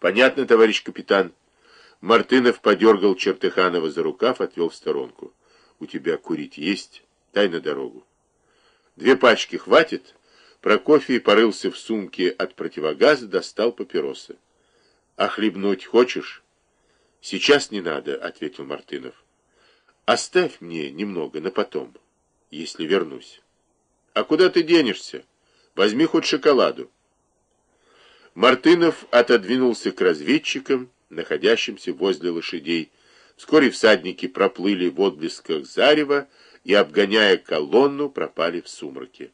Понятно, товарищ капитан. Мартынов подергал Чертыханова за рукав, отвел в сторонку. У тебя курить есть? Дай на дорогу. Две пачки хватит? Прокофий порылся в сумке от противогаза, достал папиросы. А хлебнуть хочешь? Сейчас не надо, ответил Мартынов. Оставь мне немного на потом, если вернусь. А куда ты денешься? Возьми хоть шоколаду. Мартынов отодвинулся к разведчикам, находящимся возле лошадей. Вскоре всадники проплыли в отблесках зарева и, обгоняя колонну, пропали в сумраке.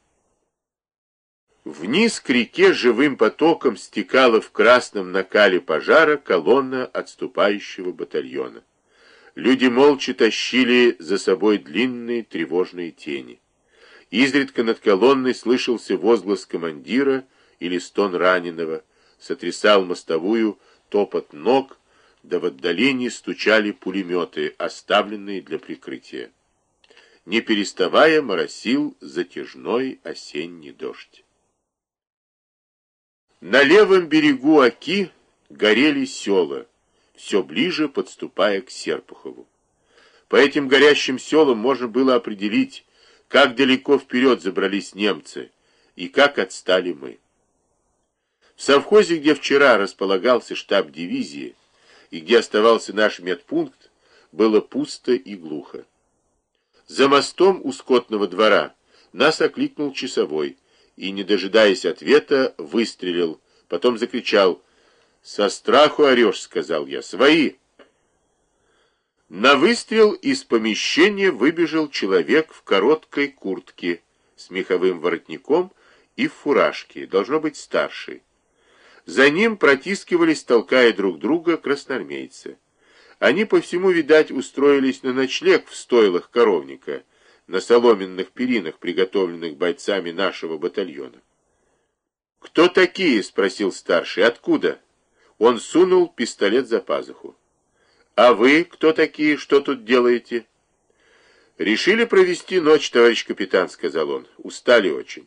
Вниз к реке живым потоком стекала в красном накале пожара колонна отступающего батальона. Люди молча тащили за собой длинные тревожные тени. Изредка над колонной слышался возглас командира или стон раненого, сотрясал мостовую топот ног, да в отдалении стучали пулеметы, оставленные для прикрытия. Не переставая моросил затяжной осенний дождь. На левом берегу Оки горели села, все ближе подступая к Серпухову. По этим горящим селам можно было определить, как далеко вперед забрались немцы и как отстали мы. В совхозе, где вчера располагался штаб дивизии и где оставался наш медпункт, было пусто и глухо. За мостом у скотного двора нас окликнул часовой и, не дожидаясь ответа, выстрелил, потом закричал «Со страху орешь», — сказал я, — «свои». На выстрел из помещения выбежал человек в короткой куртке с меховым воротником и в фуражке, должно быть старший. За ним протискивались, толкая друг друга, красноармейцы. Они по всему, видать, устроились на ночлег в стойлах коровника, на соломенных перинах, приготовленных бойцами нашего батальона. «Кто такие?» — спросил старший. «Откуда?» Он сунул пистолет за пазуху. «А вы кто такие? Что тут делаете?» «Решили провести ночь, товарищ капитан», — сказал он. «Устали очень».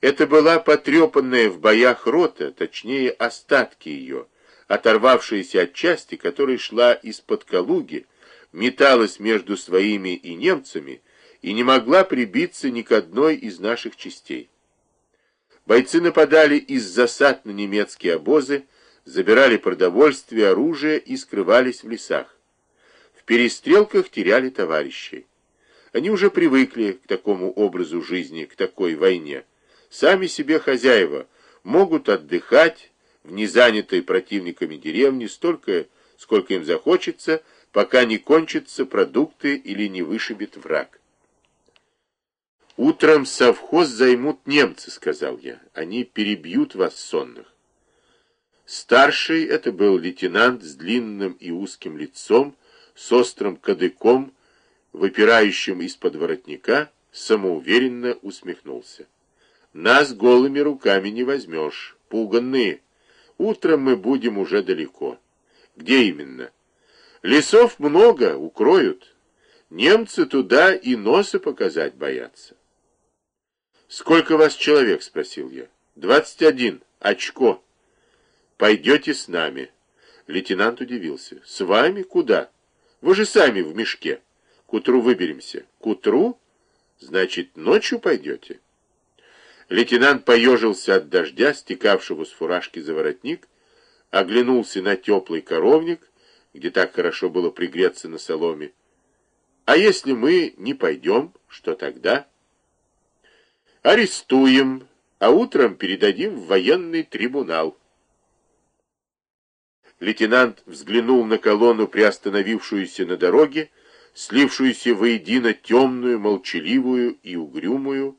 Это была потрепанная в боях рота, точнее, остатки ее, оторвавшаяся от части, которая шла из-под Калуги, металась между своими и немцами и не могла прибиться ни к одной из наших частей. Бойцы нападали из засад на немецкие обозы, забирали продовольствие, оружие и скрывались в лесах. В перестрелках теряли товарищей. Они уже привыкли к такому образу жизни, к такой войне. Сами себе хозяева могут отдыхать в незанятой противниками деревне столько, сколько им захочется, пока не кончатся продукты или не вышибет враг. «Утром совхоз займут немцы», — сказал я. «Они перебьют вас сонных». Старший это был лейтенант с длинным и узким лицом, с острым кадыком, выпирающим из-под воротника, самоуверенно усмехнулся. Нас голыми руками не возьмешь, пуганные. Утром мы будем уже далеко. Где именно? Лесов много, укроют. Немцы туда и носы показать боятся. «Сколько вас человек?» — спросил я. «Двадцать один. Очко». «Пойдете с нами». Лейтенант удивился. «С вами? Куда? Вы же сами в мешке. К утру выберемся». «К утру? Значит, ночью пойдете?» Лейтенант поежился от дождя, стекавшего с фуражки за воротник, оглянулся на теплый коровник, где так хорошо было пригреться на соломе. «А если мы не пойдем, что тогда?» «Арестуем, а утром передадим в военный трибунал». Лейтенант взглянул на колонну, приостановившуюся на дороге, слившуюся воедино темную, молчаливую и угрюмую,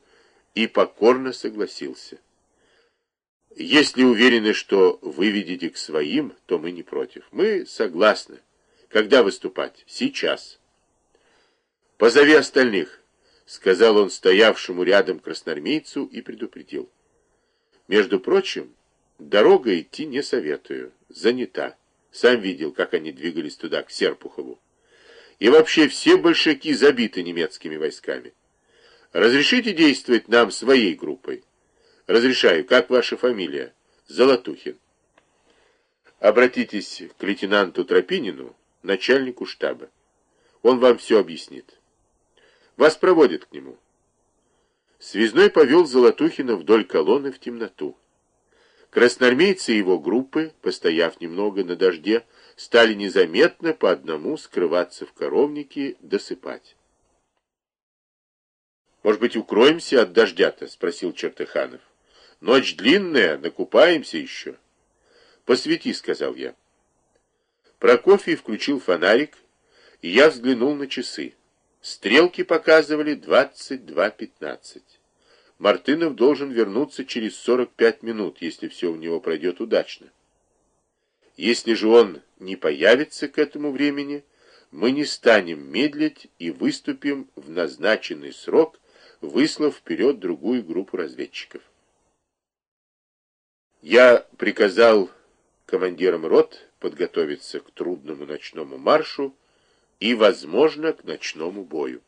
и покорно согласился. Если уверены, что выведете к своим, то мы не против. Мы согласны. Когда выступать? Сейчас. Позови остальных, сказал он стоявшему рядом красноармейцу и предупредил. Между прочим, дорога идти не советую. Занята. Сам видел, как они двигались туда, к Серпухову. И вообще все большаки забиты немецкими войсками. Разрешите действовать нам своей группой? Разрешаю. Как ваша фамилия? Золотухин. Обратитесь к лейтенанту Тропинину, начальнику штаба. Он вам все объяснит. Вас проводят к нему. Связной повел Золотухина вдоль колонны в темноту. Красноармейцы его группы, постояв немного на дожде, стали незаметно по одному скрываться в коровнике, досыпать. «Может быть, укроемся от дождя-то?» — спросил Чертыханов. «Ночь длинная, накупаемся еще». «Посвети», — сказал я. Прокофий включил фонарик, и я взглянул на часы. Стрелки показывали 22.15. Мартынов должен вернуться через 45 минут, если все у него пройдет удачно. Если же он не появится к этому времени, мы не станем медлить и выступим в назначенный срок, выслав вперед другую группу разведчиков. Я приказал командирам рот подготовиться к трудному ночному маршу и, возможно, к ночному бою.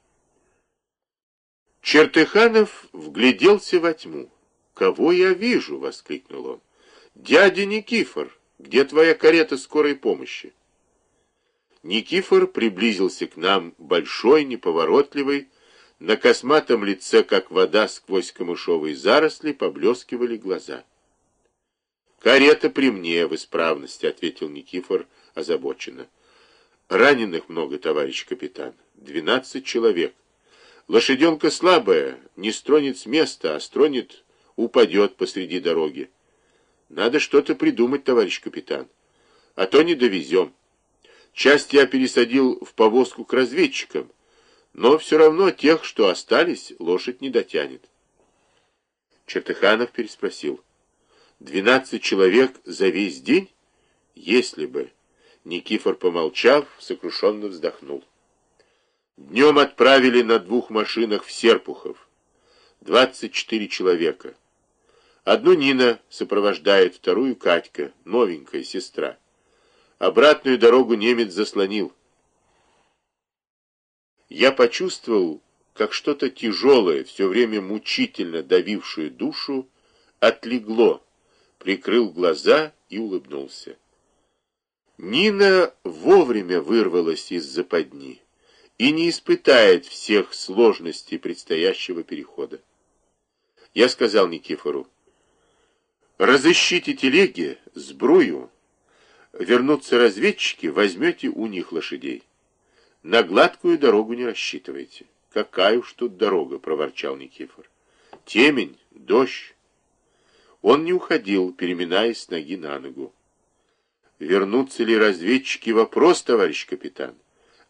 Чертыханов вгляделся во тьму. «Кого я вижу?» — воскликнул он. «Дядя Никифор, где твоя карета скорой помощи?» Никифор приблизился к нам большой, неповоротливый, на косматом лице, как вода сквозь камышовые заросли, поблескивали глаза. «Карета при мне в исправности», — ответил Никифор озабоченно. «Раненых много, товарищ капитан. Двенадцать человек. Лошаденка слабая, не стронет с места, а стронет, упадет посреди дороги. Надо что-то придумать, товарищ капитан. А то не довезем. Часть я пересадил в повозку к разведчикам, но все равно тех, что остались, лошадь не дотянет». Чертыханов переспросил. Двенадцать человек за весь день? Если бы. Никифор, помолчав, сокрушенно вздохнул. Днем отправили на двух машинах в Серпухов. Двадцать четыре человека. Одну Нина сопровождает, вторую Катька, новенькая сестра. Обратную дорогу немец заслонил. Я почувствовал, как что-то тяжелое, все время мучительно давившее душу, отлегло, прикрыл глаза и улыбнулся. Нина вовремя вырвалась из западни и не испытает всех сложностей предстоящего перехода. Я сказал Никифору, разыщите телеги, сбрую, вернутся разведчики, возьмете у них лошадей. На гладкую дорогу не рассчитывайте. Какая уж тут дорога, проворчал Никифор. Темень, дождь. Он не уходил, переминаясь ноги на ногу. Вернутся ли разведчики, вопрос, товарищ капитан.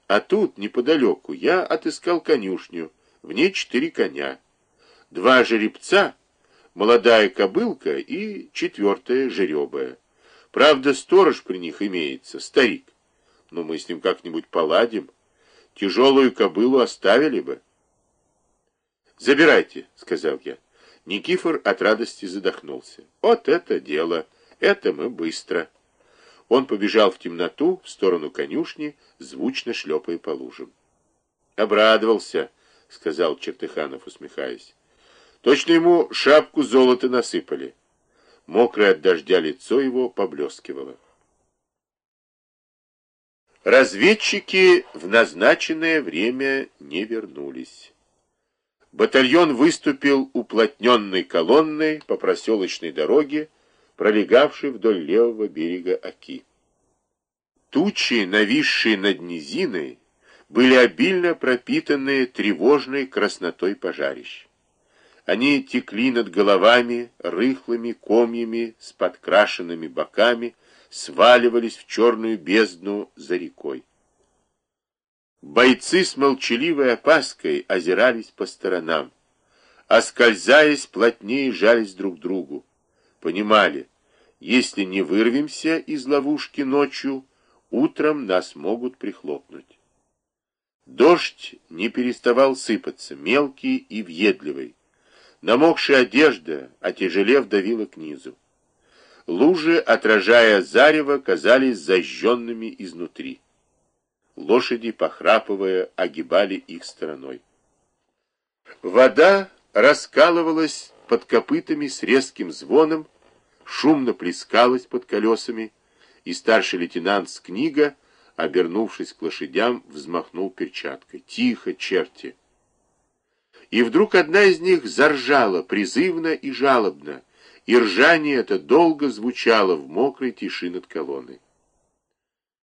А тут, неподалеку, я отыскал конюшню, в ней четыре коня. Два жеребца, молодая кобылка и четвертая жеребая. Правда, сторож при них имеется, старик. Но мы с ним как-нибудь поладим. Тяжелую кобылу оставили бы. «Забирайте», — сказал я. Никифор от радости задохнулся. Вот это дело! Это мы быстро. Он побежал в темноту, в сторону конюшни, звучно шлепая по лужам. Обрадовался, сказал Чертыханов, усмехаясь. Точно ему шапку золота насыпали. Мокрое от дождя лицо его поблескивало. Разведчики в назначенное время не вернулись. Батальон выступил уплотненной колонной по проселочной дороге, пролегавшей вдоль левого берега Оки. Тучи, нависшие над низиной, были обильно пропитаны тревожной краснотой пожарищ. Они текли над головами рыхлыми комьями с подкрашенными боками, сваливались в черную бездну за рекой. Бойцы с молчаливой опаской озирались по сторонам, оскользаясь плотнее жались друг другу. Понимали, если не вырвемся из ловушки ночью, утром нас могут прихлопнуть. Дождь не переставал сыпаться, мелкий и въедливый. Намокшая одежда, отяжелев, давила к низу. Лужи, отражая зарево, казались зажженными изнутри. Лошади, похрапывая, огибали их стороной. Вода раскалывалась под копытами с резким звоном, шумно плескалась под колесами, и старший лейтенант с книга, обернувшись к лошадям, взмахнул перчаткой. «Тихо, черти!» И вдруг одна из них заржала призывно и жалобно, и ржание это долго звучало в мокрой тиши над колонной.